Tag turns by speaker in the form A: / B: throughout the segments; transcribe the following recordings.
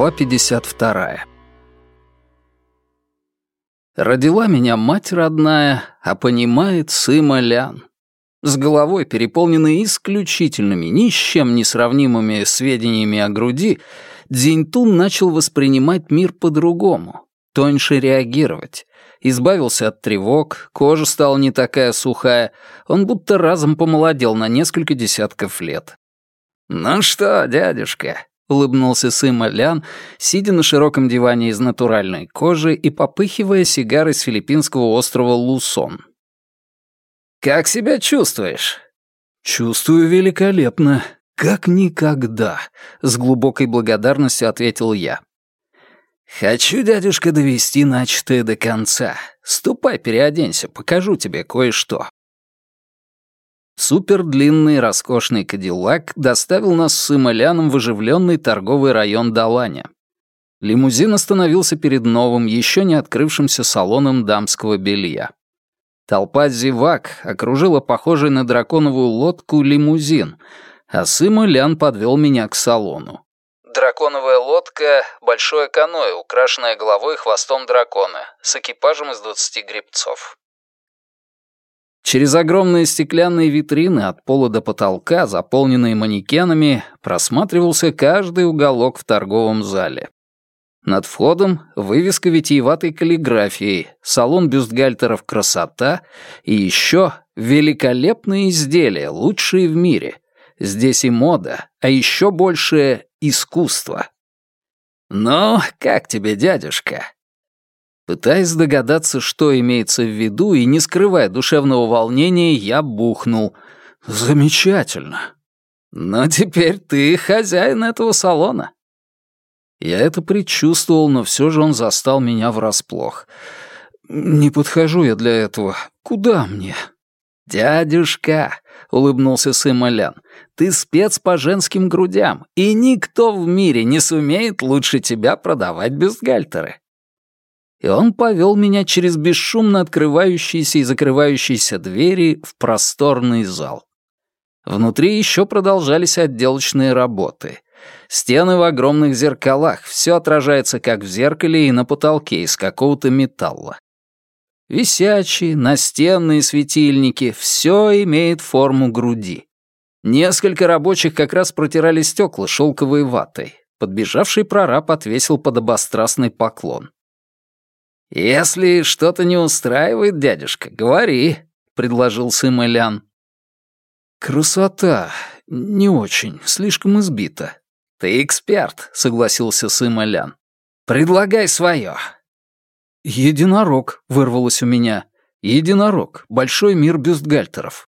A: Глава 52. Родила меня мать родная, а понимает Сыма Лян. С головой, переполненной исключительными, ни с чем не сравнимыми сведениями о груди, Дзиньтун начал воспринимать мир по-другому, тоньше реагировать. Избавился от тревог, кожа стала не такая сухая, он будто разом помолодел на несколько десятков лет. «Ну что, дядюшка, улыбнулся Сыма Лян, сидя на широком диване из натуральной кожи и попыхивая сигарой с филиппинского острова Лусон. «Как себя чувствуешь?» «Чувствую великолепно, как никогда», — с глубокой благодарностью ответил я. «Хочу, дядюшка, довести начатое до конца. Ступай, переоденься, покажу тебе кое-что». Супердлинный роскошный кадиллак доставил нас с Ималяном в оживленный торговый район Даланя. Лимузин остановился перед новым, еще не открывшимся салоном дамского белья. Толпа зевак окружила похожий на драконовую лодку лимузин, а Сыма Лян подвел меня к салону. Драконовая лодка — большое каноэ, украшенное головой и хвостом дракона, с экипажем из двадцати гребцов. Через огромные стеклянные витрины от пола до потолка, заполненные манекенами, просматривался каждый уголок в торговом зале. Над входом вывеска витиеватой каллиграфией, салон бюстгальтеров «Красота» и еще великолепные изделия, лучшие в мире. Здесь и мода, а еще больше искусство. «Ну, как тебе, дядюшка?» Пытаясь догадаться, что имеется в виду, и не скрывая душевного волнения, я бухнул. «Замечательно!» «Но теперь ты хозяин этого салона». Я это предчувствовал, но все же он застал меня врасплох. «Не подхожу я для этого. Куда мне?» «Дядюшка», — улыбнулся Сымолян, — «ты спец по женским грудям, и никто в мире не сумеет лучше тебя продавать бюстгальтеры и он повел меня через бесшумно открывающиеся и закрывающиеся двери в просторный зал. Внутри еще продолжались отделочные работы. Стены в огромных зеркалах, все отражается как в зеркале и на потолке из какого-то металла. Висячие, настенные светильники — все имеет форму груди. Несколько рабочих как раз протирали стекла шелковой ватой. Подбежавший прораб отвесил подобострастный поклон. «Если что-то не устраивает, дядюшка, говори», — предложил Сымэлян. «Красота. Не очень. Слишком избита». «Ты эксперт», — согласился Сымэлян. «Предлагай свое». «Единорог», — вырвалось у меня. «Единорог. Большой мир бюстгальтеров».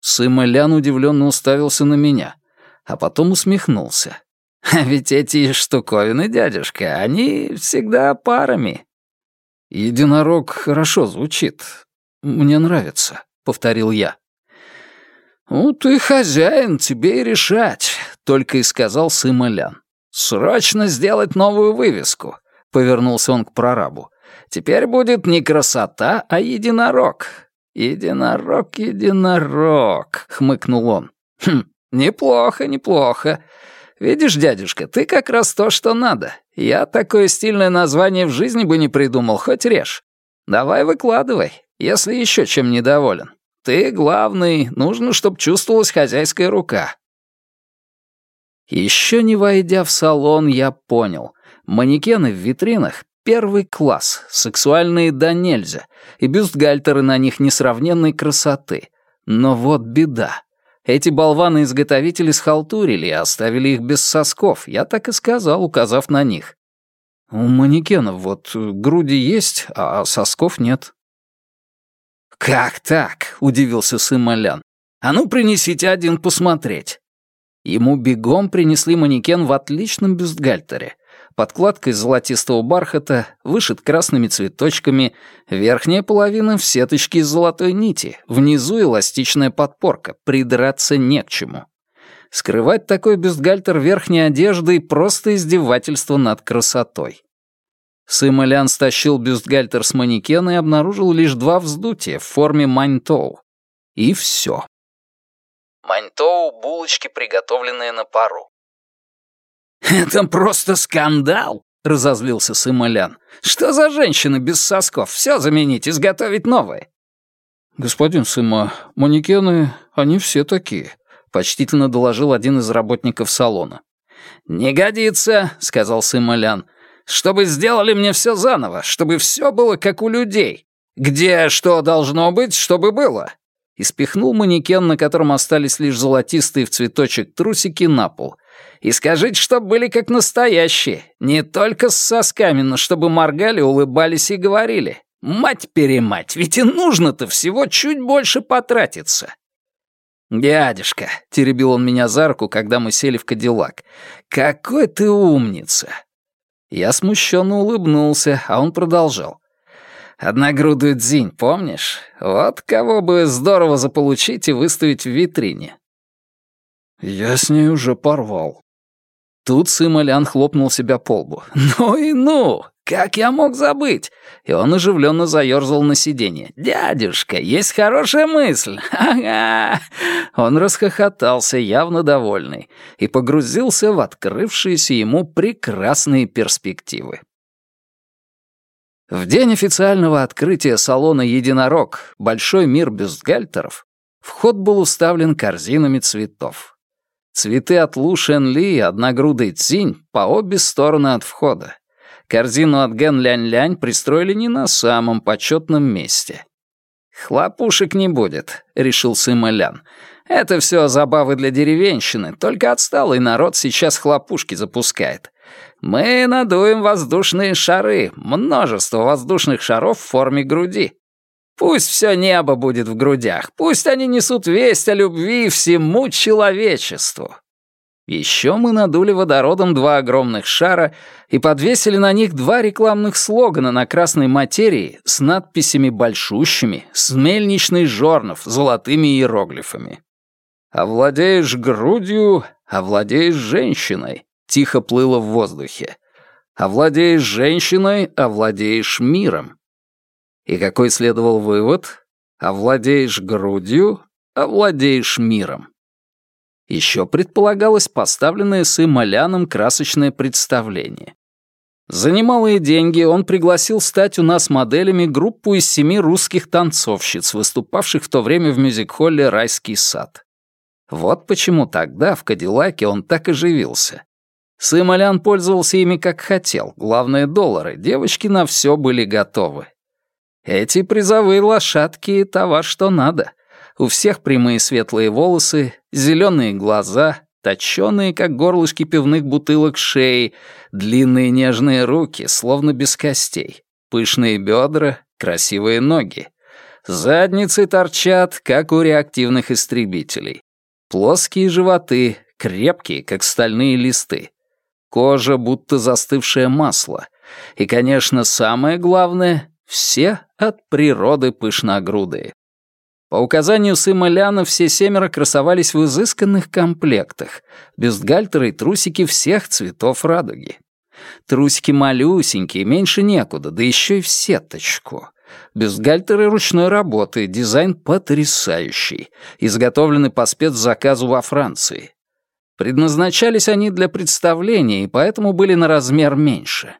A: Сымэлян удивленно уставился на меня, а потом усмехнулся. «А ведь эти штуковины, дядюшка, они всегда парами. «Единорог хорошо звучит. Мне нравится», — повторил я. «Ну, ты хозяин, тебе и решать», — только и сказал Сымолян. «Срочно сделать новую вывеску», — повернулся он к прорабу. «Теперь будет не красота, а единорог». «Единорог, единорог», — хмыкнул он. «Хм, неплохо, неплохо. Видишь, дядюшка, ты как раз то, что надо. Я такое стильное название в жизни бы не придумал, хоть режь. Давай выкладывай, если еще чем недоволен. Ты главный, нужно, чтобы чувствовалась хозяйская рука». Еще не войдя в салон, я понял. Манекены в витринах — первый класс, сексуальные да нельзя, и бюстгальтеры на них несравненной красоты. Но вот беда. Эти болваны-изготовители схалтурили и оставили их без сосков, я так и сказал, указав на них. У манекенов вот груди есть, а сосков нет. «Как так?» — удивился сын Малян. «А ну, принесите один посмотреть». Ему бегом принесли манекен в отличном бюстгальтере подкладка из золотистого бархата, вышит красными цветочками, верхняя половина в сеточке из золотой нити, внизу эластичная подпорка, придраться не к чему. Скрывать такой бюстгальтер верхней одеждой — просто издевательство над красотой. Сымолян стащил бюстгальтер с манекена и обнаружил лишь два вздутия в форме маньтоу. И все. Маньтоу — булочки, приготовленные на пару. «Это просто скандал!» — разозлился Сымолян. «Что за женщины без сосков? Все заменить, изготовить новые!»
B: «Господин Сыма, манекены, они все такие», — почтительно доложил один из работников салона.
A: «Не годится», — сказал Сымолян. «Чтобы сделали мне все заново, чтобы все было как у людей. Где что должно быть, чтобы было?» И спихнул манекен, на котором остались лишь золотистые в цветочек трусики, на пол. «И скажите, чтобы были как настоящие. Не только с сосками, но чтобы моргали, улыбались и говорили. Мать-перемать, ведь и нужно-то всего чуть больше потратиться». «Дядюшка», — теребил он меня за руку, когда мы сели в Кадиллак, — «какой ты умница!» Я смущенно улыбнулся, а он продолжал. «Одногрудую дзинь, помнишь? Вот кого бы здорово заполучить и выставить в витрине».
B: «Я с ней уже порвал».
A: Тут Сымолян хлопнул себя по лбу. «Ну и ну! Как я мог забыть?» И он оживленно заерзал на сиденье. «Дядюшка, есть хорошая мысль! Ага!» Он расхохотался, явно довольный, и погрузился в открывшиеся ему прекрасные перспективы. В день официального открытия салона «Единорог. Большой мир бюстгальтеров» вход был уставлен корзинами цветов. Цветы от Лу Шен Ли и одногрудый Цинь по обе стороны от входа. Корзину от Ген Лянь-Лянь пристроили не на самом почетном месте. «Хлопушек не будет», — решил Сыма Лян. «Это все забавы для деревенщины, только отсталый народ сейчас хлопушки запускает. Мы надуем воздушные шары, множество воздушных шаров в форме груди. Пусть все небо будет в грудях, пусть они несут весть о любви всему человечеству. Еще мы надули водородом два огромных шара и подвесили на них два рекламных слогана на красной материи с надписями большущими, с мельничный жорнов, золотыми иероглифами. «Овладеешь грудью, овладеешь женщиной», — тихо плыло в воздухе. «Овладеешь женщиной, овладеешь миром». И какой следовал вывод? «Овладеешь грудью, овладеешь миром». Еще предполагалось поставленное с Ималяном красочное представление. За немалые деньги он пригласил стать у нас моделями группу из семи русских танцовщиц, выступавших в то время в мюзик-холле «Райский сад». Вот почему тогда в Кадиллаке он так оживился. Сымолян пользовался ими как хотел, главное — доллары, девочки на все были готовы. Эти призовые лошадки — товар что надо — у всех прямые светлые волосы, зеленые глаза, точеные, как горлышки пивных бутылок шеи, длинные нежные руки, словно без костей, пышные бедра, красивые ноги. Задницы торчат, как у реактивных истребителей. Плоские животы, крепкие, как стальные листы. Кожа, будто застывшее масло. И, конечно, самое главное — все от природы пышногрудые. По указанию сына Ляна все семеро красовались в изысканных комплектах, бюстгальтеры и трусики всех цветов радуги. Трусики малюсенькие, меньше некуда, да еще и в сеточку. Бюстгальтеры ручной работы, дизайн потрясающий, изготовлены по спецзаказу во Франции. Предназначались они для представления и поэтому были на размер меньше.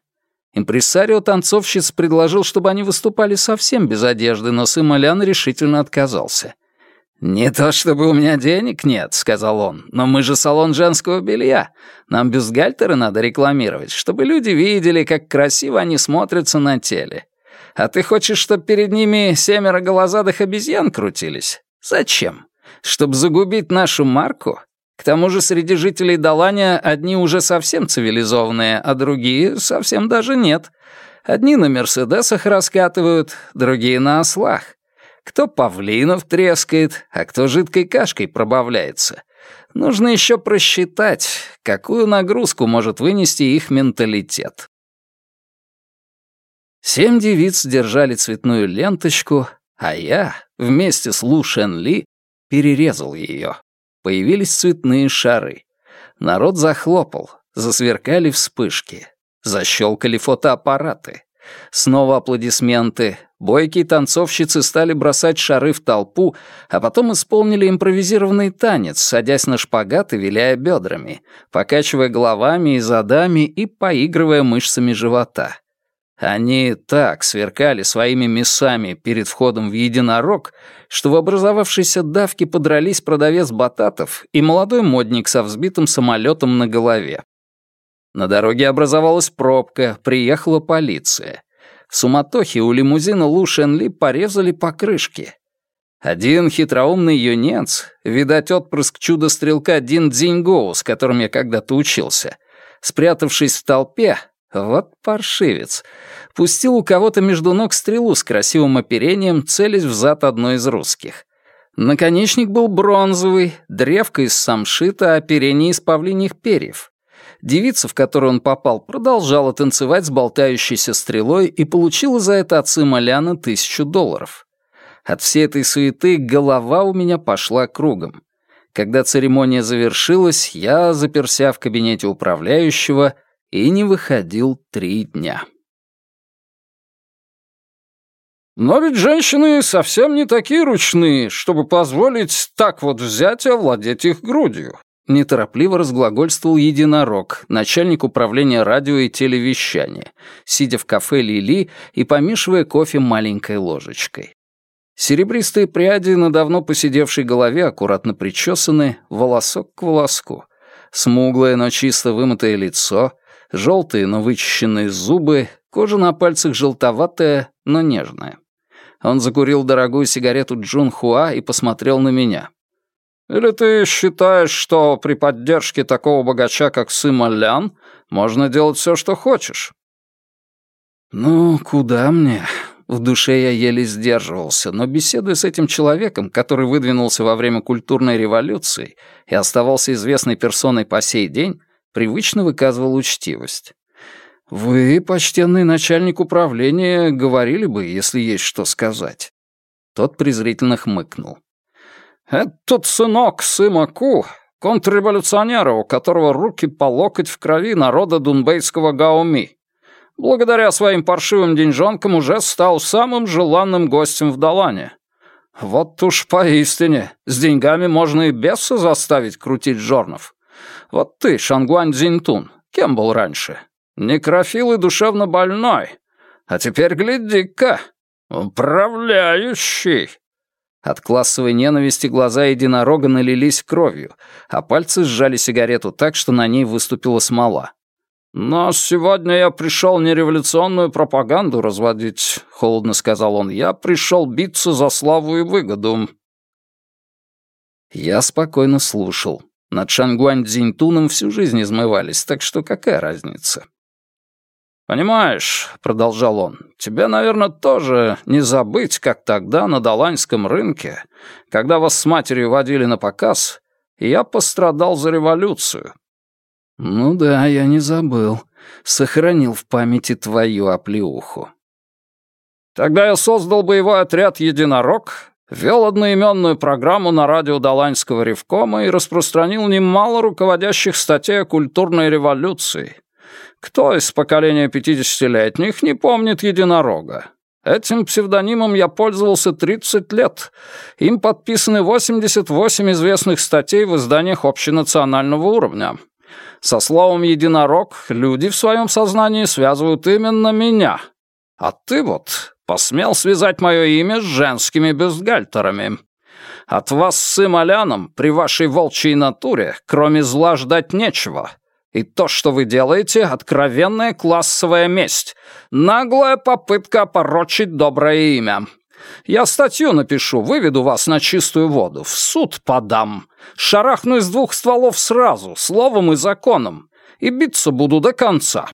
A: Импрессарио танцовщиц предложил, чтобы они выступали совсем без одежды, но Сымолян решительно отказался. «Не то чтобы у меня денег нет», — сказал он, «но мы же салон женского белья. Нам бюстгальтеры надо рекламировать, чтобы люди видели, как красиво они смотрятся на теле. А ты хочешь, чтобы перед ними семеро голозадых обезьян крутились? Зачем? Чтобы загубить нашу марку? К тому же среди жителей Даланя одни уже совсем цивилизованные, а другие совсем даже нет. Одни на «Мерседесах» раскатывают, другие на ослах. Кто павлинов трескает, а кто жидкой кашкой пробавляется. Нужно еще просчитать, какую нагрузку может вынести их менталитет. Семь девиц держали цветную ленточку, а я, вместе с Лу Шен Ли, перерезал ее. Появились цветные шары. Народ захлопал, засверкали вспышки. Защелкали фотоаппараты. Снова аплодисменты. Бойкие танцовщицы стали бросать шары в толпу, а потом исполнили импровизированный танец, садясь на шпагат и виляя бедрами, покачивая головами и задами и поигрывая мышцами живота. Они так сверкали своими мясами перед входом в единорог, что в образовавшейся давке подрались продавец бататов и молодой модник со взбитым самолетом на голове. На дороге образовалась пробка, приехала полиция. В суматохе у лимузина Лу Шенли порезали покрышки. Один хитроумный юнец, видать отпрыск чудо-стрелка Дин Дзиньгоу, с которым я когда-то учился, спрятавшись в толпе, вот паршивец, пустил у кого-то между ног стрелу с красивым оперением, целясь в зад одной из русских. Наконечник был бронзовый, древко из самшита, оперение из павлиньих перьев. Девица, в которую он попал, продолжала танцевать с болтающейся стрелой и получила за это от сыма Ляна тысячу долларов. От всей этой суеты голова у меня пошла кругом. Когда церемония завершилась, я заперся в кабинете управляющего и не выходил три дня.
B: Но ведь женщины совсем не такие ручные, чтобы позволить так вот взять и овладеть их грудью.
A: Неторопливо разглагольствовал единорог, начальник управления радио и телевещания, сидя в кафе Лили и помешивая кофе маленькой ложечкой. Серебристые пряди на давно посидевшей голове аккуратно причесаны, волосок к волоску. Смуглое, но чисто вымытое лицо, желтые, но вычищенные зубы, кожа на пальцах желтоватая, но нежная. Он закурил дорогую сигарету Джун Хуа и посмотрел на меня.
B: Или ты считаешь, что при поддержке такого богача, как Сыма Лян, можно делать все, что хочешь?»
A: «Ну, куда мне?» В душе я еле сдерживался, но беседуя с этим человеком, который выдвинулся во время культурной революции и оставался известной персоной по сей день, привычно выказывал учтивость. «Вы, почтенный начальник управления, говорили бы, если есть что сказать». Тот презрительно хмыкнул.
B: Этот сынок Сымаку, контрреволюционера, у которого руки по локоть в крови народа дунбейского Гаоми. Благодаря своим паршивым деньжонкам уже стал самым желанным гостем в Далане. Вот уж поистине, с деньгами можно и беса заставить крутить жорнов. Вот ты, Шангуань Цзиньтун, кем был раньше? Некрофил и душевно больной. А теперь гляди-ка, управляющий.
A: От классовой ненависти глаза единорога налились кровью, а пальцы сжали сигарету так, что на ней выступила смола.
B: «Но сегодня я пришел не революционную пропаганду разводить», — холодно сказал он. «Я пришел биться за славу и выгоду».
A: Я спокойно слушал. Над Шангуань Цзиньтуном всю жизнь измывались, так что какая разница?
B: «Понимаешь», — продолжал он, — «тебе, наверное, тоже не забыть, как тогда на Даланьском рынке, когда вас с матерью водили на показ, я пострадал за революцию».
A: «Ну да, я не забыл. Сохранил в памяти твою оплеуху».
B: Тогда я создал боевой отряд «Единорог», вел одноименную программу на радио Даланьского ревкома и распространил немало руководящих статей о культурной революции — кто из поколения пятидесятилетних не помнит единорога? Этим псевдонимом я пользовался 30 лет. Им подписаны 88 известных статей в изданиях общенационального уровня. Со словом «единорог» люди в своем сознании связывают именно меня. А ты вот посмел связать мое имя с женскими бюстгальтерами. От вас с Имоляном при вашей волчьей натуре, кроме зла, ждать нечего. И то, что вы делаете, откровенная классовая месть. Наглая попытка опорочить доброе имя. Я статью напишу, выведу вас на чистую воду, в суд подам. Шарахну из двух стволов сразу, словом и законом. И биться буду до конца.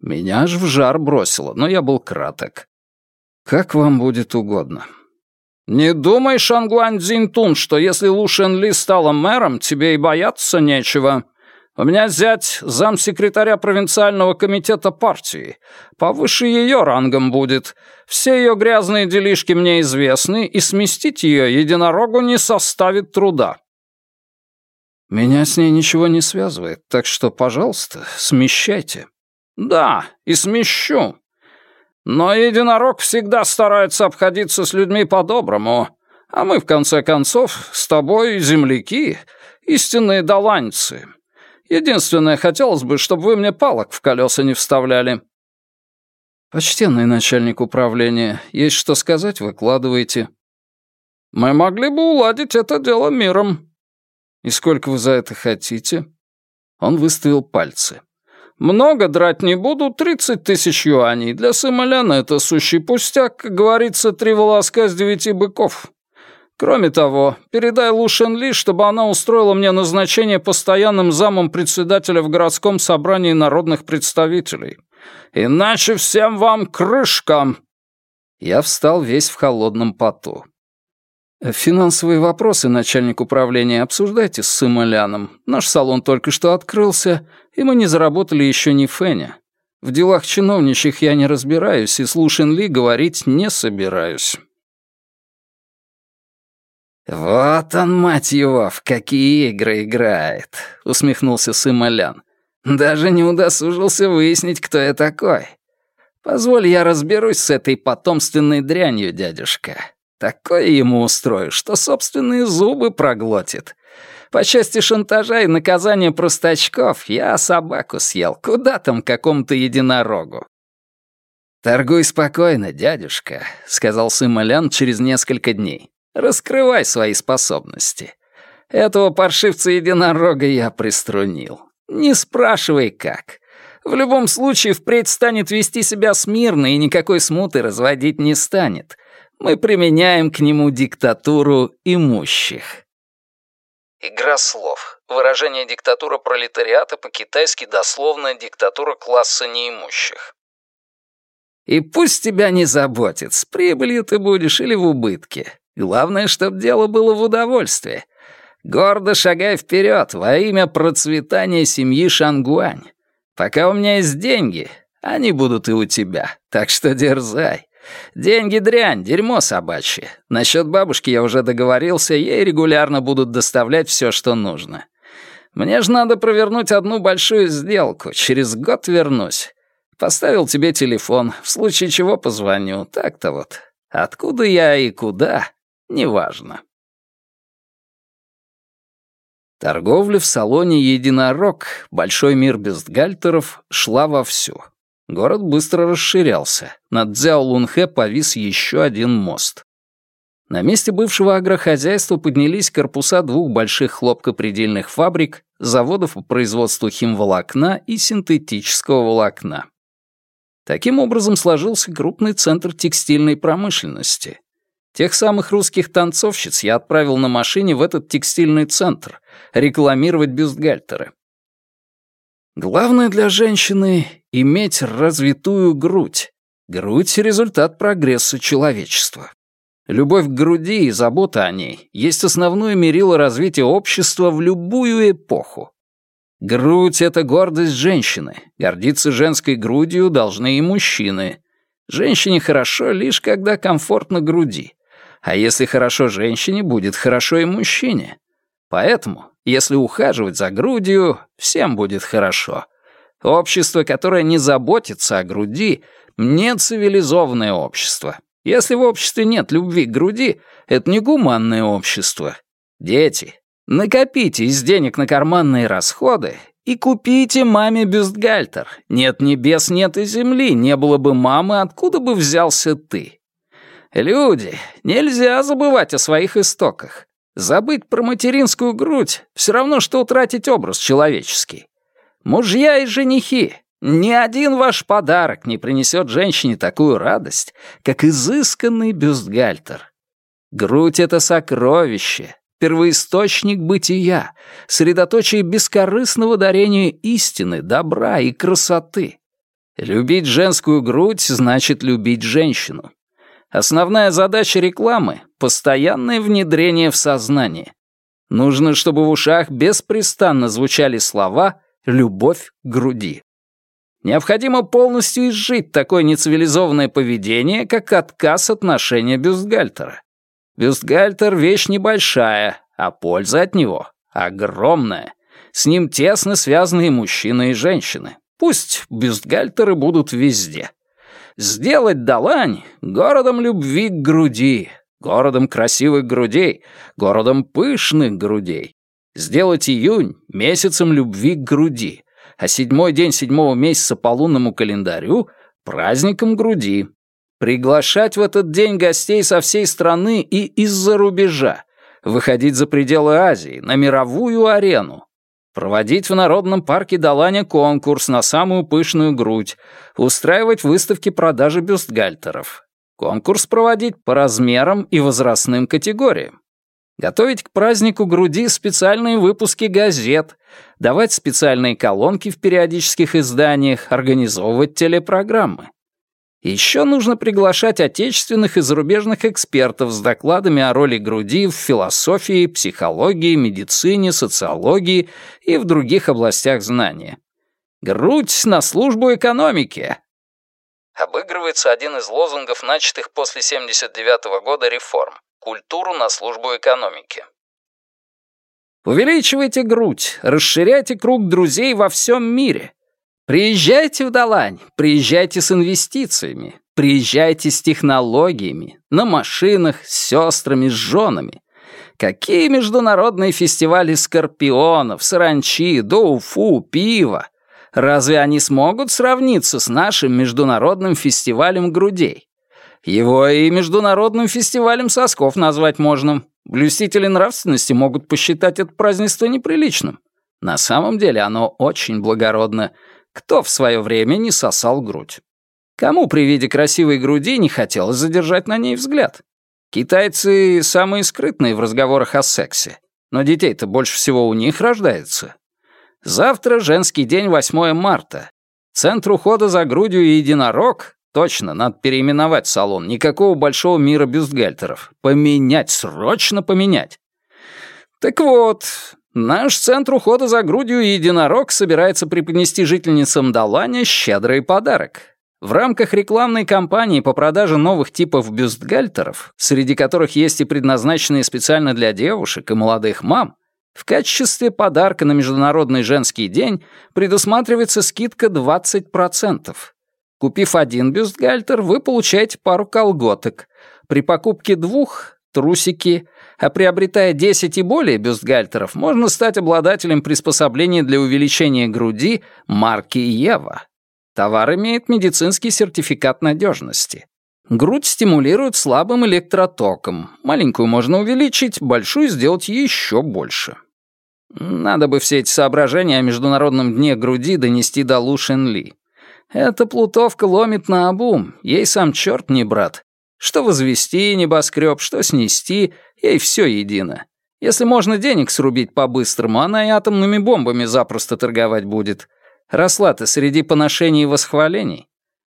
A: Меня аж в жар бросило, но я был краток. Как вам будет угодно.
B: Не думай, Шангуань Цзиньтун, что если Лу Шен стала мэром, тебе и бояться нечего. У меня зять замсекретаря провинциального комитета партии. Повыше ее рангом будет. Все ее грязные делишки мне известны, и сместить ее единорогу не составит труда».
A: «Меня с ней ничего не связывает, так что, пожалуйста, смещайте».
B: Да, и смещу. Но единорог всегда старается обходиться с людьми по-доброму, а мы, в конце концов, с тобой земляки, истинные доланьцы. Единственное, хотелось бы, чтобы вы мне палок в колеса не вставляли».
A: «Почтенный начальник управления, есть что сказать, выкладывайте».
B: «Мы могли бы уладить это дело миром».
A: «И сколько вы за это хотите?» Он выставил пальцы.
B: «Много драть не буду, тридцать тысяч юаней. Для Сымоляна это сущий пустяк, как говорится, три волоска с девяти быков. Кроме того, передай Лу Шен чтобы она устроила мне назначение постоянным замом председателя в городском собрании народных представителей. Иначе всем вам крышка!»
A: Я встал весь в холодном поту. «Финансовые вопросы, начальник управления, обсуждайте с Сымоляном. Наш салон только что открылся, и мы не заработали еще ни феня. В делах чиновничьих я не разбираюсь, и с Лу Шен Ли говорить не собираюсь».
C: «Вот он, мать его, в какие игры играет», — усмехнулся Сымолян. «Даже не удосужился выяснить, кто я такой. Позволь, я разберусь с этой потомственной дрянью, дядюшка. Такое ему устрою, что собственные зубы проглотит. По части шантажа и наказания простачков я собаку съел. Куда там какому-то единорогу?» «Торгуй спокойно, дядюшка», — сказал Сымолян через несколько дней. Раскрывай свои способности. Этого паршивца-единорога я приструнил. Не спрашивай, как. В любом случае, впредь станет вести себя смирно и никакой смуты разводить не станет. Мы применяем к нему диктатуру имущих.
A: Игра слов. Выражение «диктатура пролетариата» по-китайски дословно «диктатура класса неимущих».
C: И пусть тебя не заботит, с прибылью ты будешь или в убытке. Главное, чтобы дело было в удовольствие. Гордо шагай вперед во имя процветания семьи Шангуань. Пока у меня есть деньги, они будут и у тебя, так что дерзай. Деньги дрянь, дерьмо собачье. Насчет бабушки я уже договорился, ей регулярно будут доставлять все, что нужно. Мне же надо провернуть одну большую сделку, через год вернусь. Поставил тебе телефон, в случае чего позвоню, так-то вот. Откуда я и куда, неважно. Торговля в салоне «Единорог», большой мир бюстгальтеров, шла вовсю. Город быстро расширялся. Над Дзяо-Лунхэ повис еще один мост. На месте бывшего агрохозяйства поднялись корпуса двух больших хлопкопредельных фабрик, заводов по производству химволокна и синтетического волокна. Таким образом сложился крупный центр текстильной промышленности. Тех самых русских танцовщиц я отправил на машине в этот текстильный центр рекламировать бюстгальтеры. Главное для женщины — иметь развитую грудь. Грудь — результат прогресса человечества. Любовь к груди и забота о ней есть основное мерило развития общества в любую эпоху. Грудь — это гордость женщины. Гордиться женской грудью должны и мужчины. Женщине хорошо лишь когда комфортно груди. А если хорошо женщине, будет хорошо и мужчине. Поэтому, если ухаживать за грудью, всем будет хорошо. Общество, которое не заботится о груди, не цивилизованное общество. Если в обществе нет любви к груди, это не гуманное общество. Дети, накопите из денег на карманные расходы и купите маме бюстгальтер. Нет небес, нет и земли, не было бы мамы, откуда бы взялся ты? Люди, нельзя забывать о своих истоках. Забыть про материнскую грудь — все равно, что утратить образ человеческий. Мужья и женихи, ни один ваш подарок не принесет женщине такую радость, как изысканный бюстгальтер. Грудь — это сокровище, первоисточник бытия, средоточие бескорыстного дарения истины, добра и красоты. Любить женскую грудь значит любить женщину. Основная задача рекламы — постоянное внедрение в сознание. Нужно, чтобы в ушах беспрестанно звучали слова «любовь к груди». Необходимо полностью изжить такое нецивилизованное поведение, как отказ от ношения бюстгальтера. Бюстгальтер — вещь небольшая, а польза от него огромная. С ним тесно связаны и мужчины, и женщины.
B: Пусть бюстгальтеры будут везде. Сделать Далань городом любви к груди, городом красивых грудей, городом пышных грудей. Сделать июнь месяцем любви к груди, а седьмой день седьмого месяца по лунному календарю — праздником груди. Приглашать в этот день гостей со всей страны и из-за рубежа, выходить за пределы Азии, на мировую арену, проводить в Народном парке Даланя конкурс на самую пышную грудь, устраивать выставки продажи бюстгальтеров, конкурс проводить по размерам и возрастным категориям, готовить к празднику груди специальные выпуски газет, давать специальные колонки в периодических изданиях, организовывать телепрограммы. Еще нужно приглашать отечественных и зарубежных экспертов с докладами о роли груди в философии, психологии, медицине, социологии и в других областях знания. Грудь на службу экономике. Обыгрывается один из лозунгов, начатых после 79 -го года реформ. Культуру на службу экономике. Увеличивайте грудь, расширяйте круг друзей во всем мире. Приезжайте в Далань, приезжайте с инвестициями, приезжайте с технологиями, на машинах, с сестрами, с женами. Какие международные фестивали скорпионов, саранчи, доуфу, пива? Разве они смогут сравниться с нашим международным фестивалем грудей? Его и международным фестивалем сосков назвать можно. Блюстители нравственности могут посчитать это празднество неприличным. На самом деле оно очень благородно — кто в свое время не сосал грудь? Кому при виде красивой груди не хотелось задержать на ней взгляд? Китайцы самые скрытные в разговорах о сексе. Но детей-то больше всего у них рождается. Завтра женский день 8 марта. Центр ухода за грудью и единорог. Точно, надо переименовать салон. Никакого большого мира бюстгальтеров. Поменять, срочно поменять. Так вот, Наш центр ухода за грудью единорог собирается преподнести жительницам Даланя щедрый подарок. В рамках рекламной кампании по продаже новых типов бюстгальтеров, среди которых есть и предназначенные специально для девушек и молодых мам, в качестве подарка на Международный женский день предусматривается скидка 20%. Купив один бюстгальтер, вы получаете пару колготок. При покупке двух — трусики — а приобретая 10 и более бюстгальтеров, можно стать обладателем приспособления для увеличения груди марки Ева. Товар имеет медицинский сертификат надежности. Грудь стимулирует слабым электротоком. Маленькую можно увеличить, большую сделать еще больше. Надо бы все эти соображения о Международном дне груди донести до Лу Шен Ли. Эта плутовка ломит на обум, ей сам черт не брат. Что возвести небоскреб, что снести, ей все едино. Если можно денег срубить по-быстрому, она и атомными бомбами запросто торговать будет. Росла-то среди поношений и восхвалений.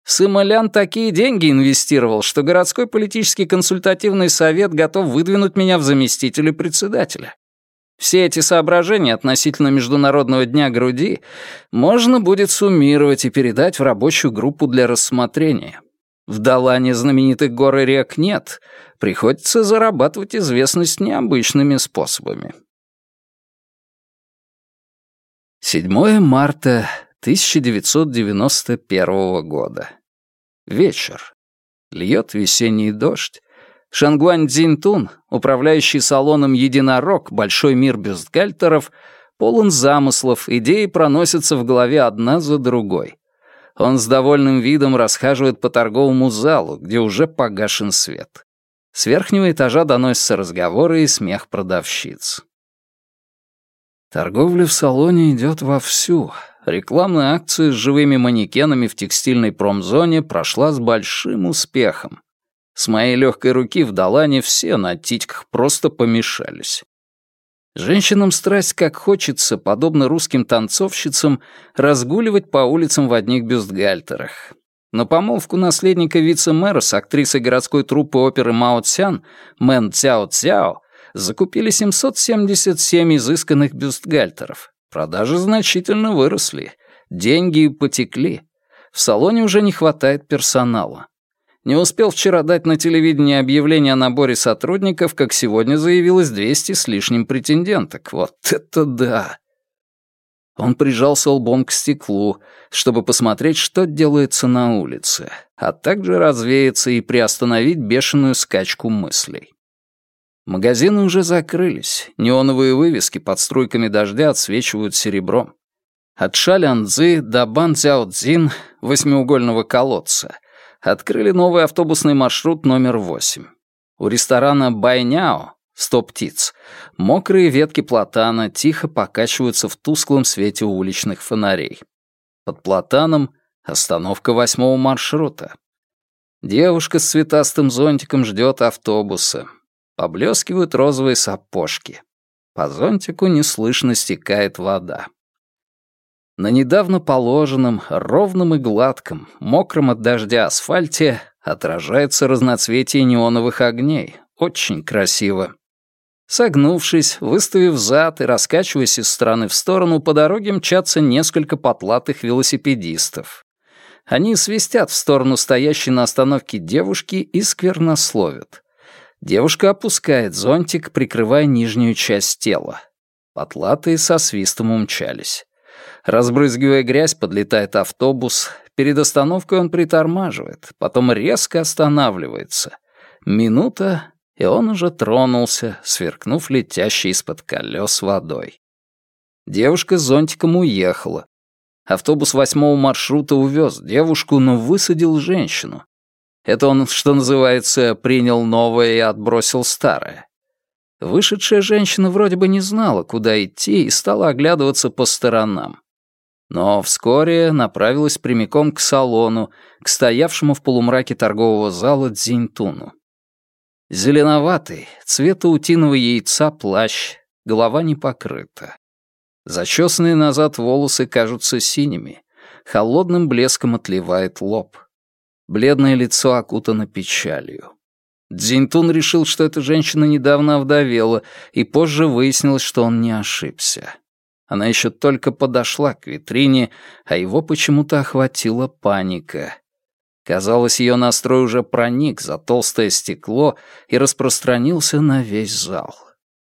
B: Сымолян такие деньги инвестировал, что городской политический консультативный совет готов выдвинуть меня в заместители председателя. Все эти соображения относительно Международного дня груди можно будет суммировать и передать в рабочую группу для рассмотрения. В Далане знаменитых гор и рек нет, приходится зарабатывать известность необычными способами. 7 марта 1991 года. Вечер. Льет весенний дождь. Шангуань Цзиньтун, управляющий салоном «Единорог. Большой мир бюстгальтеров», полон замыслов, идеи проносятся в голове одна за другой. Он с довольным видом расхаживает по торговому залу, где уже погашен свет. С верхнего этажа доносятся разговоры и смех продавщиц. Торговля в салоне идет вовсю. Рекламная акция с живыми манекенами в текстильной промзоне прошла с большим успехом. С моей легкой руки в Далане все на титьках просто помешались. Женщинам страсть как хочется, подобно русским танцовщицам, разгуливать по улицам в одних бюстгальтерах. На помолвку наследника вице-мэра с актрисой городской труппы оперы Мао Цян Мэн Цяо Цяо закупили 777 изысканных бюстгальтеров. Продажи значительно выросли, деньги потекли. В салоне уже не хватает персонала. Не успел вчера дать на телевидении объявление о наборе сотрудников, как сегодня заявилось 200 с лишним претенденток. Вот это да!
A: Он прижался лбом к стеклу, чтобы посмотреть, что делается на улице, а также развеяться и приостановить бешеную скачку мыслей. Магазины уже закрылись, неоновые вывески под струйками дождя отсвечивают серебром. От Шалянцзы до Банцзяодзин, восьмиугольного колодца, открыли новый автобусный маршрут номер 8. У ресторана Байняо, сто птиц, мокрые ветки платана тихо покачиваются в тусклом свете уличных фонарей. Под платаном остановка восьмого маршрута. Девушка с цветастым зонтиком ждет автобуса. Поблескивают розовые сапожки. По зонтику неслышно стекает вода. На недавно положенном, ровном и гладком, мокром от дождя асфальте отражается разноцветие неоновых огней. Очень красиво. Согнувшись, выставив зад и раскачиваясь из стороны в сторону, по дороге мчатся несколько потлатых велосипедистов. Они свистят в сторону стоящей на остановке девушки и сквернословят. Девушка опускает зонтик, прикрывая нижнюю часть тела. Потлатые со свистом умчались. Разбрызгивая грязь, подлетает автобус. Перед остановкой он притормаживает, потом резко останавливается. Минута, и он уже тронулся, сверкнув летящей из-под колес водой. Девушка с зонтиком уехала. Автобус восьмого маршрута увез девушку, но высадил женщину. Это он, что называется, принял новое и отбросил старое. Вышедшая женщина вроде бы не знала, куда идти, и стала оглядываться по сторонам но вскоре направилась прямиком к салону, к стоявшему в полумраке торгового зала Дзиньтуну. Зеленоватый, цвета утиного яйца плащ, голова не покрыта. Зачесанные назад волосы кажутся синими, холодным блеском отливает лоб. Бледное лицо окутано печалью. Дзиньтун решил, что эта женщина недавно овдовела, и позже выяснилось, что он не ошибся. Она еще только подошла к витрине, а его почему-то охватила паника. Казалось, ее настрой уже проник за толстое стекло и распространился на весь зал.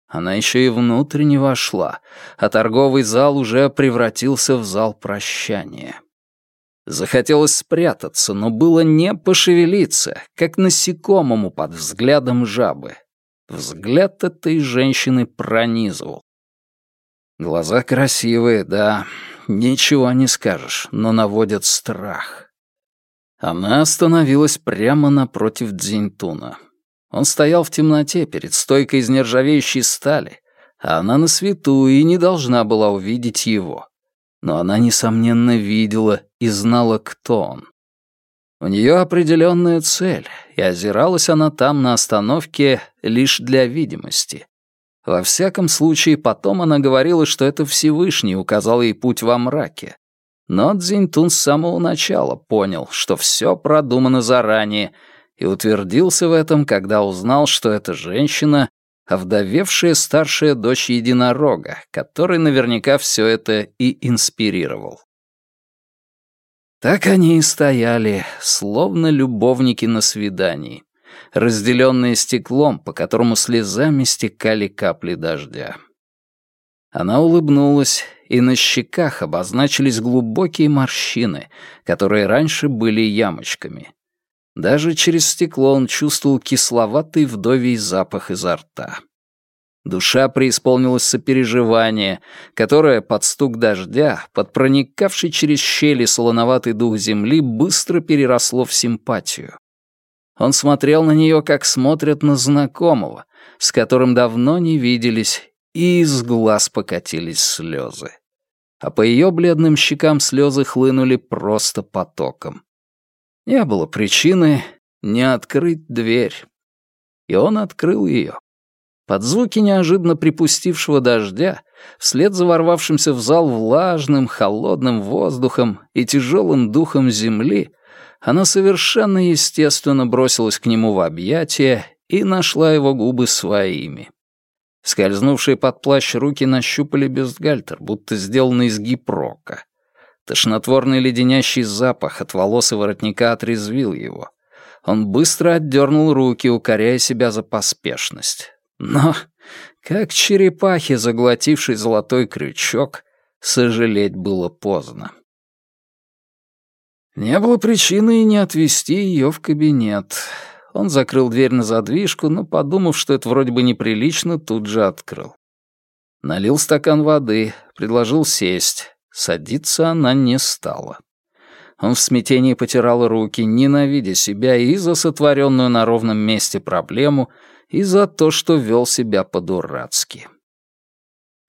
A: Она еще и внутрь не вошла, а торговый зал уже превратился в зал прощания. Захотелось спрятаться, но было не пошевелиться, как насекомому под взглядом жабы. Взгляд этой женщины пронизывал. Глаза красивые, да, ничего не скажешь, но наводят страх. Она остановилась прямо напротив Дзиньтуна. Он стоял в темноте перед стойкой из нержавеющей стали, а она на свету и не должна была увидеть его. Но она, несомненно, видела и знала, кто он. У нее определенная цель, и озиралась она там на остановке лишь для видимости. Во всяком случае, потом она говорила, что это Всевышний указал ей путь во мраке. Но Цзиньтун с самого начала понял, что все продумано заранее, и утвердился в этом, когда узнал, что эта женщина — овдовевшая старшая дочь единорога, который наверняка все это и инспирировал. Так они и стояли, словно любовники на свидании разделенные стеклом, по которому слезами стекали капли дождя. Она улыбнулась, и на щеках обозначились глубокие морщины, которые раньше были ямочками. Даже через стекло он чувствовал кисловатый вдовий запах изо рта. Душа преисполнилась сопереживания, которое под стук дождя, под проникавший через щели солоноватый дух земли, быстро переросло в симпатию. Он смотрел на нее, как смотрят на знакомого, с которым давно не виделись, и из глаз покатились слезы. А по ее бледным щекам слезы хлынули просто потоком. Не было причины не открыть дверь. И он открыл ее. Под звуки неожиданно припустившего дождя, вслед за ворвавшимся в зал влажным, холодным воздухом и тяжелым духом земли, она совершенно естественно бросилась к нему в объятия и нашла его губы своими. Скользнувшие под плащ руки нащупали бюстгальтер, будто сделанный из гипрока. Тошнотворный леденящий запах от волос и воротника отрезвил его. Он быстро отдернул руки, укоряя себя за поспешность. Но, как черепахи, заглотивший золотой крючок, Сожалеть было поздно. Не было причины не отвезти ее в кабинет. Он закрыл дверь на задвижку, но, подумав, что это вроде бы неприлично, тут же открыл. Налил стакан воды, предложил сесть. Садиться она не стала. Он в смятении потирал руки, ненавидя себя и за сотворенную на ровном месте проблему, и за то, что вел себя по-дурацки.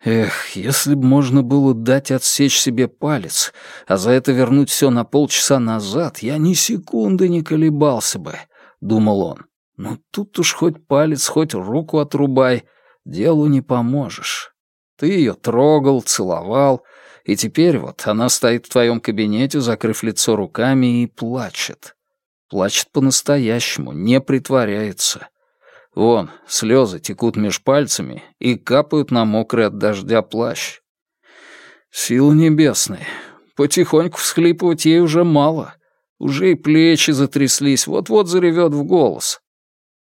A: Эх, если б можно было дать отсечь себе палец, а за это вернуть все на полчаса назад, я ни секунды не колебался бы, — думал он. Но тут уж хоть палец, хоть руку отрубай, делу не поможешь. Ты ее трогал, целовал, и теперь вот она стоит в твоем кабинете, закрыв лицо руками, и плачет. Плачет по-настоящему, не притворяется. Вон, слезы текут меж пальцами и капают на мокрый от дождя плащ. Силы небесные. Потихоньку всхлипывать ей уже мало. Уже и плечи затряслись, вот-вот заревет в голос.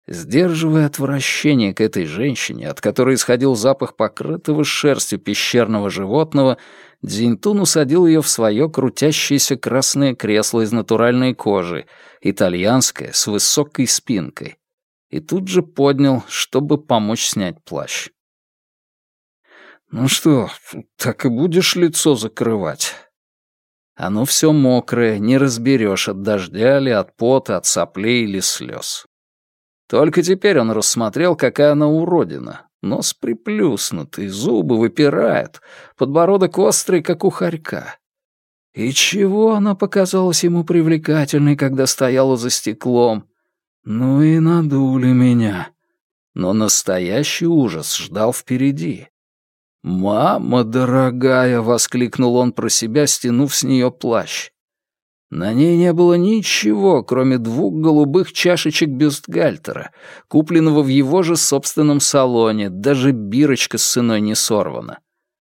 A: Сдерживая отвращение к этой женщине, от которой исходил запах покрытого шерстью пещерного животного, Дзинтун усадил ее в свое крутящееся красное кресло из натуральной кожи, итальянское, с высокой спинкой, и тут же поднял, чтобы помочь снять плащ. «Ну что, так и будешь лицо закрывать?» Оно все мокрое, не разберешь, от дождя ли, от пота, от соплей или слез. Только теперь он рассмотрел, какая она уродина. Нос приплюснутый, зубы выпирают, подбородок острый, как у хорька. И чего она показалась ему привлекательной, когда стояла за стеклом? Ну и надули меня. Но настоящий ужас ждал впереди. «Мама дорогая!» — воскликнул он про себя, стянув с нее плащ. На ней не было ничего, кроме двух голубых чашечек бюстгальтера, купленного в его же собственном салоне, даже бирочка с ценой не сорвана.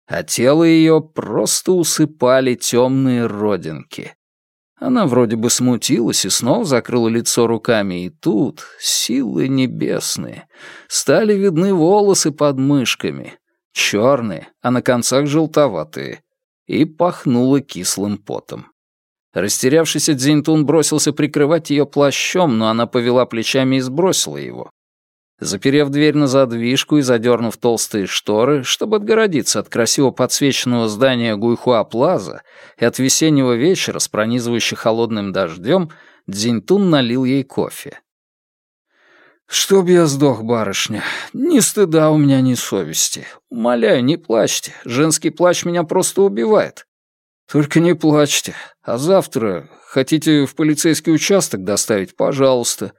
A: А тело ее просто усыпали темные родинки. Она вроде бы смутилась и снова закрыла лицо руками, и тут, силы небесные, стали видны волосы под мышками, черные, а на концах желтоватые, и пахнуло кислым потом. Растерявшийся Дзинтун бросился прикрывать ее плащом, но она повела плечами и сбросила его. Заперев дверь на задвижку и задернув толстые шторы, чтобы отгородиться от красиво подсвеченного здания Гуйхуа-Плаза и от весеннего вечера с пронизывающим холодным дождем, Дзинтун налил ей кофе. «Чтоб я сдох, барышня. Ни стыда у меня, ни совести. Умоляю, не плачьте. Женский плач меня просто убивает. Только не плачьте. А завтра хотите в полицейский участок доставить, пожалуйста.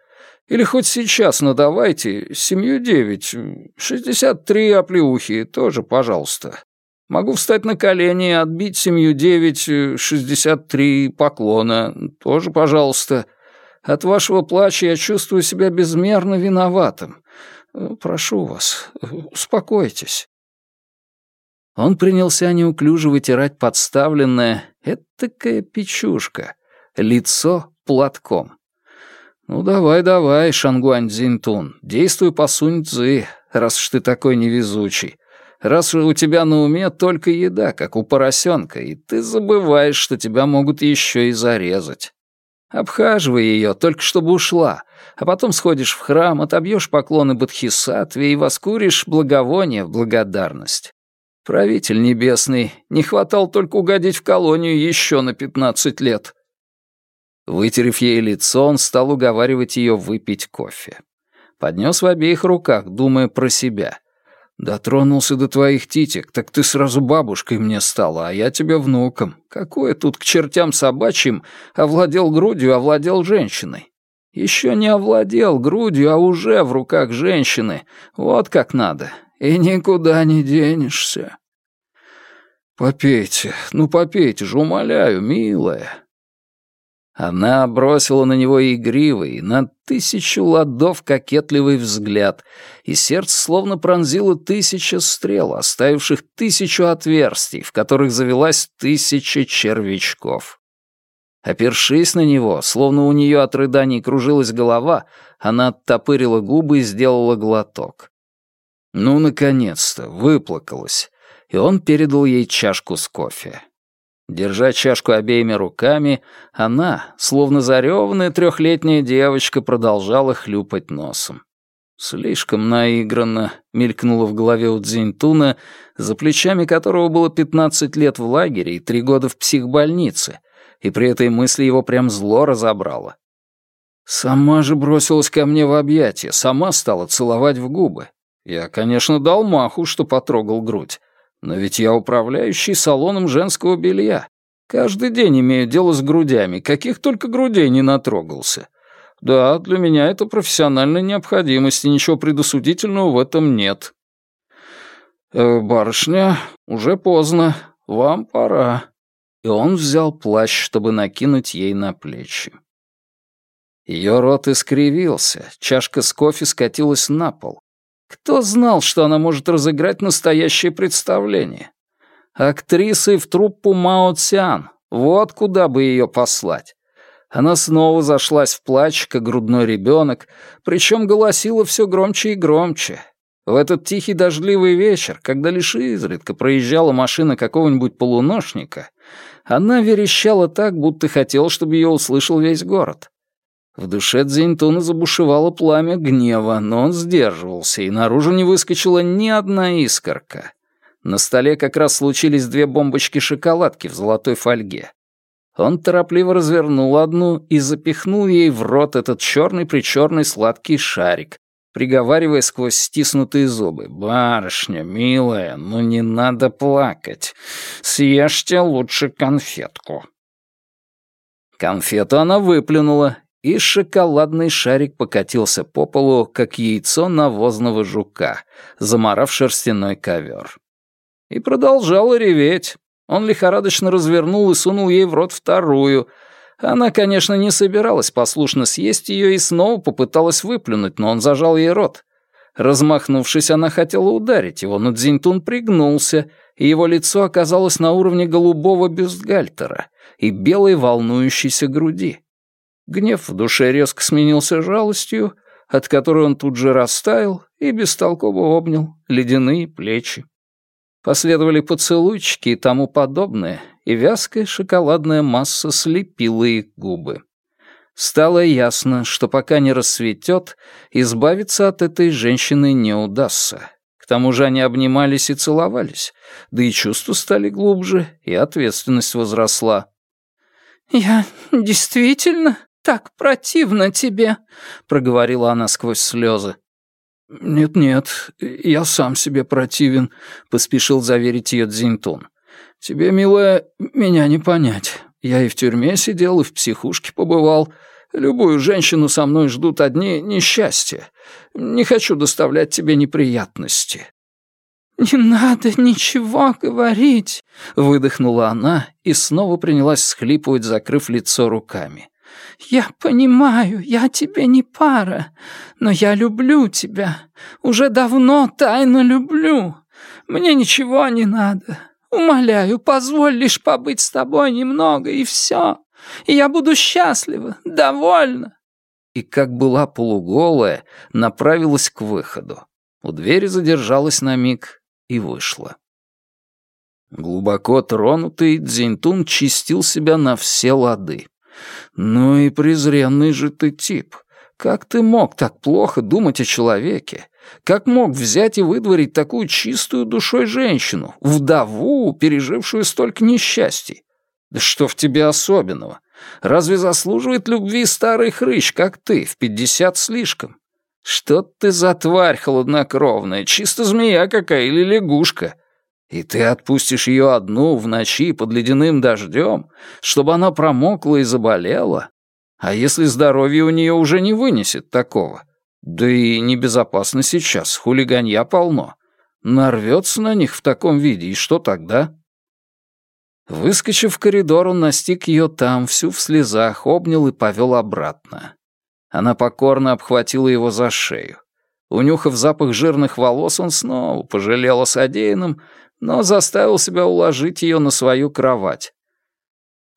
A: Или хоть сейчас надавайте, семью девять, шестьдесят три оплеухи, тоже пожалуйста. Могу встать на колени и отбить семью девять, шестьдесят три поклона, тоже пожалуйста. От вашего плача я чувствую себя безмерно виноватым. Прошу вас, успокойтесь. Он принялся неуклюже вытирать подставленное, этакая печушка, лицо платком. «Ну давай, давай, Шангуань Цзиньтун, действуй по сунь цзы, раз уж ты такой невезучий. Раз у тебя на уме только еда, как у поросенка, и ты забываешь, что тебя могут еще и зарезать. Обхаживай ее, только чтобы ушла, а потом сходишь в храм, отобьешь поклоны Бодхисаттве и воскуришь благовоние в благодарность. Правитель небесный, не хватало только угодить в колонию еще на пятнадцать лет. Вытерев ей лицо, он стал уговаривать ее выпить кофе. Поднес в обеих руках, думая про себя. «Дотронулся до твоих титик, так ты сразу бабушкой мне стала, а я тебе внуком. Какое тут к чертям собачьим овладел грудью, овладел женщиной? Еще не овладел грудью, а уже в руках женщины. Вот как надо и никуда не денешься. Попейте, ну попейте же, умоляю, милая. Она бросила на него игривый, на тысячу ладов кокетливый взгляд, и сердце словно пронзило тысяча стрел, оставивших тысячу отверстий, в которых завелась тысяча червячков. Опершись на него, словно у нее от рыданий кружилась голова, она оттопырила губы и сделала глоток. Ну, наконец-то, выплакалась. и он передал ей чашку с кофе. Держа чашку обеими руками, она, словно зареванная трехлетняя девочка, продолжала хлюпать носом. Слишком наигранно мелькнуло в голове у Дзиньтуна, за плечами которого было 15 лет в лагере и три года в психбольнице, и при этой мысли его прям зло разобрало. Сама же бросилась ко мне в объятия, сама стала целовать в губы. Я, конечно, дал маху, что потрогал грудь, но ведь я управляющий салоном женского белья. Каждый день имею дело с грудями, каких только грудей не натрогался. Да, для меня это профессиональная необходимость, и ничего предосудительного в этом нет. Э, барышня, уже поздно, вам пора. И он взял плащ, чтобы накинуть ей на плечи. Ее рот искривился, чашка с кофе скатилась на пол. Кто знал, что она может разыграть настоящее представление? Актрисой в труппу Мао Цян. Вот куда бы ее послать. Она снова зашлась в плач, как грудной ребенок, причем голосила все громче и громче. В этот тихий дождливый вечер, когда лишь изредка проезжала машина какого-нибудь полуношника, она верещала так, будто хотела, чтобы ее услышал весь город. В душе Дзиньтуна забушевало пламя гнева, но он сдерживался, и наружу не выскочила ни одна искорка. На столе как раз случились две бомбочки шоколадки в золотой фольге. Он торопливо развернул одну и запихнул ей в рот этот черный-причерный сладкий шарик, приговаривая сквозь стиснутые зубы. «Барышня, милая, ну не надо плакать. Съешьте лучше конфетку». Конфету она выплюнула, и шоколадный шарик покатился по полу, как яйцо навозного жука, заморав шерстяной ковер. И продолжала реветь. Он лихорадочно развернул и сунул ей в рот вторую. Она, конечно, не собиралась послушно съесть ее и снова попыталась выплюнуть, но он зажал ей рот. Размахнувшись, она хотела ударить его, но Дзиньтун пригнулся, и его лицо оказалось на уровне голубого бюстгальтера и белой волнующейся груди. Гнев в душе резко сменился жалостью, от которой он тут же растаял и бестолково обнял ледяные плечи. Последовали поцелуйчики и тому подобное, и вязкая шоколадная масса слепила их губы. Стало ясно, что пока не рассветет, избавиться от этой женщины не удастся. К тому же они обнимались и целовались, да и чувства стали глубже, и ответственность возросла. «Я действительно так противна тебе», — проговорила она сквозь слезы. «Нет-нет, я сам себе противен», — поспешил заверить ее Дзинтун. «Тебе, милая, меня не понять. Я и в тюрьме сидел, и в психушке побывал. Любую женщину со мной ждут одни несчастья. Не хочу доставлять тебе неприятности». «Не надо ничего говорить», — выдохнула она и снова принялась схлипывать, закрыв лицо руками. «Я понимаю, я тебе не пара, но я люблю тебя. Уже давно тайно люблю. Мне ничего не надо. Умоляю, позволь лишь побыть с тобой немного, и все. И я буду счастлива, довольна». И как была полуголая, направилась к выходу. У двери задержалась на миг и вышла. Глубоко тронутый, Дзинтун чистил себя на все лады. «Ну и презренный же ты тип. Как ты мог так плохо думать о человеке? Как мог взять и выдворить такую чистую душой женщину, вдову, пережившую столько несчастий? Да что в тебе особенного? Разве заслуживает любви старый хрыч, как ты, в пятьдесят слишком? Что ты за тварь холоднокровная, чисто змея какая или лягушка? И ты отпустишь ее одну в ночи под ледяным дождем, чтобы она промокла и заболела? А если здоровье у нее уже не вынесет такого? Да и небезопасно сейчас, хулиганья полно. Нарвется на них в таком виде, и что тогда? Выскочив в коридор, он настиг ее там, всю в слезах, обнял и повел обратно. Она покорно обхватила его за шею. Унюхав запах жирных волос, он снова пожалел о содеянном, но заставил себя уложить ее на свою кровать.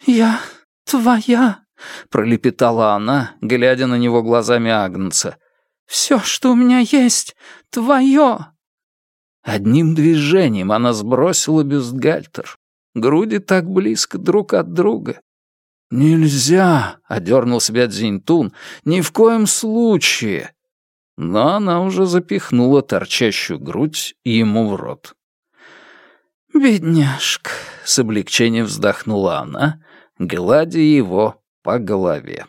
D: «Я твоя», —
A: пролепетала она, глядя на него глазами Агнца.
D: «Все, что у меня есть, твое».
A: Одним движением она сбросила бюстгальтер. Груди так близко друг от друга. «Нельзя!» — одернул себя Дзиньтун. «Ни в коем случае!» Но она уже запихнула торчащую грудь ему в рот. «Бедняжка!» — с облегчением вздохнула она, гладя его по голове.